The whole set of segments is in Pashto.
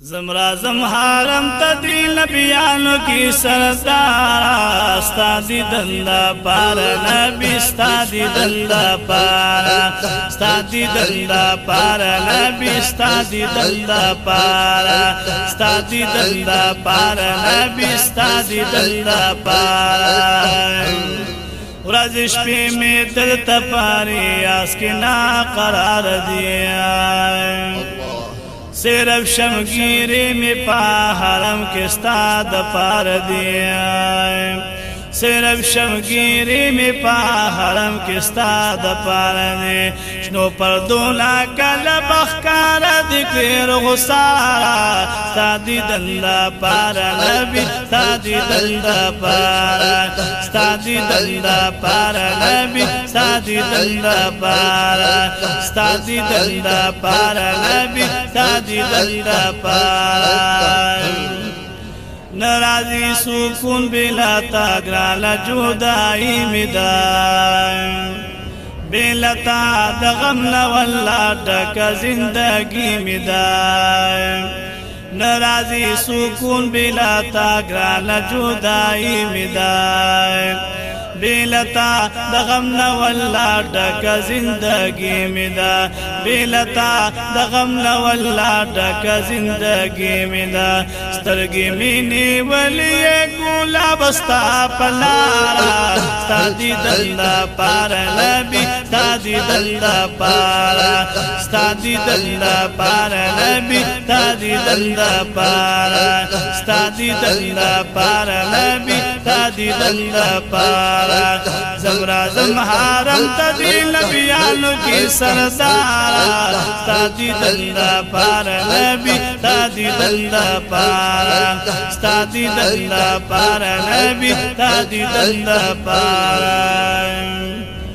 زمرا زم حرم تدی نبیانو کی سردار استا دی دندا پار نبی استا دی دندا پار استا دی دندا پار نبی استا دی دندا پار استا دی دندا پار نبی استا دی دندا پار ورځ شپې می دل تپاری اس کې نا قرار دی صرف شمگیری می پا حرم کستا د پار دی صرف شمگیری می پا حرم کستا دا پارنی شنو پردونا کل بخکارا دکیر غسارا ستا دیدن دا پارا نبی ستا دیدن دا پارا ستا دیدن دا پارا نبی ستا دیدن دا پارا ستا دیدن دا پارا نبی ستا دیدن دا پارا نرازی سکون بلا تاگرالا جودائی مدائی بلا تا دغم لولا ڈکا زندگی مدائی نرازی سکون بلا تاگرالا جودائی مدائی بیلتا د غم نه والله ډکه زندګي مې ده بیلتا د غم نه والله ډکه زندګي مې ده سترګې مې نیولې ګلاب ستا په لاره ستا دي دلته پار نبي ستا دي دلته پار ستا دي دلته پار نبي ستا دي دلته پار ستا دي دلته پار نبي تا دی دل پارا زمرا زم حرم تا دی نبیانو کی سردار تا دی دل پارا نبی تا دی دل پارا تا دی دل پارا نبی تا دی دل پارا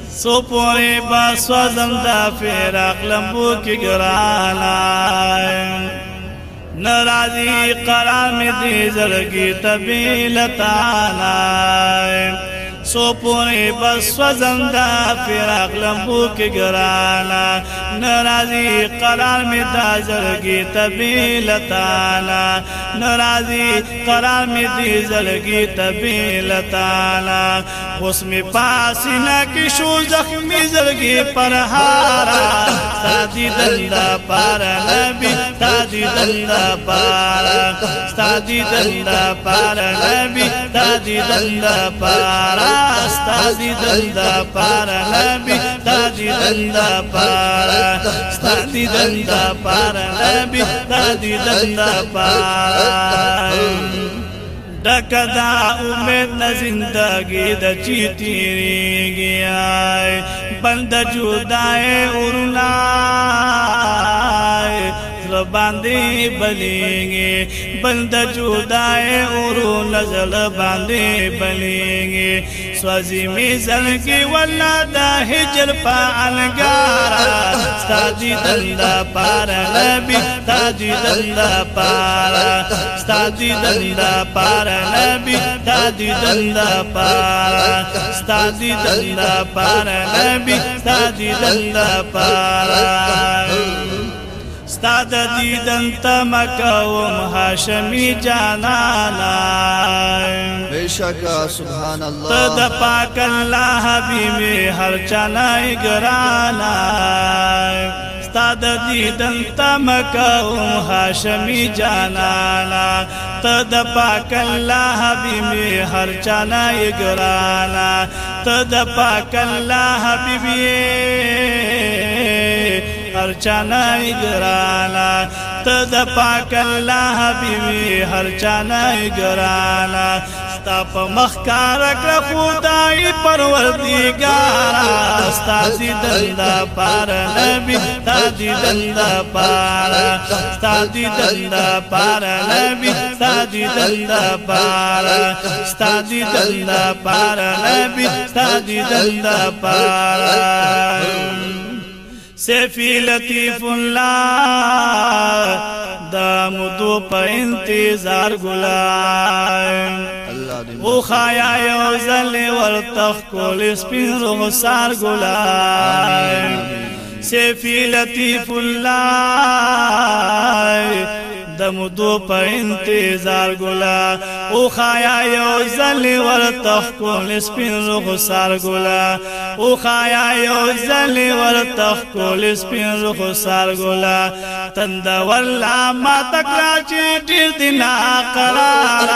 سو پوری با سوزم دا فیراق لمبو کی گرانا نرازی قرام دی زرگی تبیل تعالی سو پوری بس وزنده فراق لمبو کی گرانا نرازی قرار می دا زرگی تبیل تالا نرازی قرار می دی زرگی تبیل تالا غسم پاسی نکی شو زخمی زرگی پر حارا سادی دلدہ پارا نبی तादी दंदा पारा तादी दंदा पारा नबी तादी दंदा पारा तादी दंदा पारा नबी तादी दंदा पारा तादी दंदा पारा नबी तादी दंदा पारा डकदा امید न जिंदगी د چی تیری گیا بند جدائے باندې بلیږي بند جدای اورو نزل باندې بلیږي سوازی می زلګي ولا د هجر په الګار ستادي دندا پار نبی ستادي دندا پار ستادي دندا پار نبی ستادي دندا پار ستادي دندا پار نبی ستادي دندا پار ستا د دیدن تم کوم هاشمی جانانا بشکا سبحان الله ته د پاک الله حبیب هر چنای ګرانا ستا د دیدن تم کوم هاشمی جانانا ته د پاک الله حبیب هر چنای ګرانا ته د پاک الله حبیب هر چانای ګرانا ته د پاک الله حبيبي هر چانای ګرانا ستا په مخکار کړ خدای پروردګار ستا دې دندا پار نبی ستا دې دندا پار ستا دې دندا پار نبی ستا دې دندا پار ستا دې دندا پار نبی ستا دې دندا پار سیفی لطیف الله دا مدو په انتظار ګلای او خایا یو زل ور تخ کول سپین رخسار ګلای سیفی لطیف الله مودو په انتظار ګلا او خایا یو زل ور تخکول سپین روغ سار ګلا او خایا یو زل ور تخکول سپین روغ سار ګلا تند ولا ما تکرا چې ډیر دنا قرار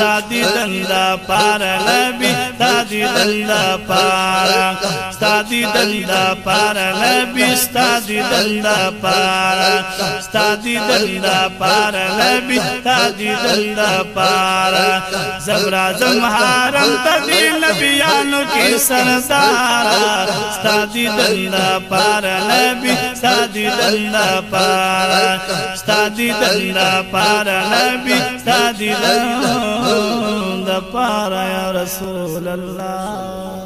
را دي تند پار نبی ستادی دلدا پارا ستادی دلدا پارا نبی ستادی دلدا پارا ستادی دلدا پارا نبی ستادی دلدا پارا زبرا زم حرم تدی نبیانو کی سردارا ستادی دلدا پارا نبی ستادی دلدا پارا ستادی دلدا پارا نبی ستادی دلدا پارا یا رسول La la.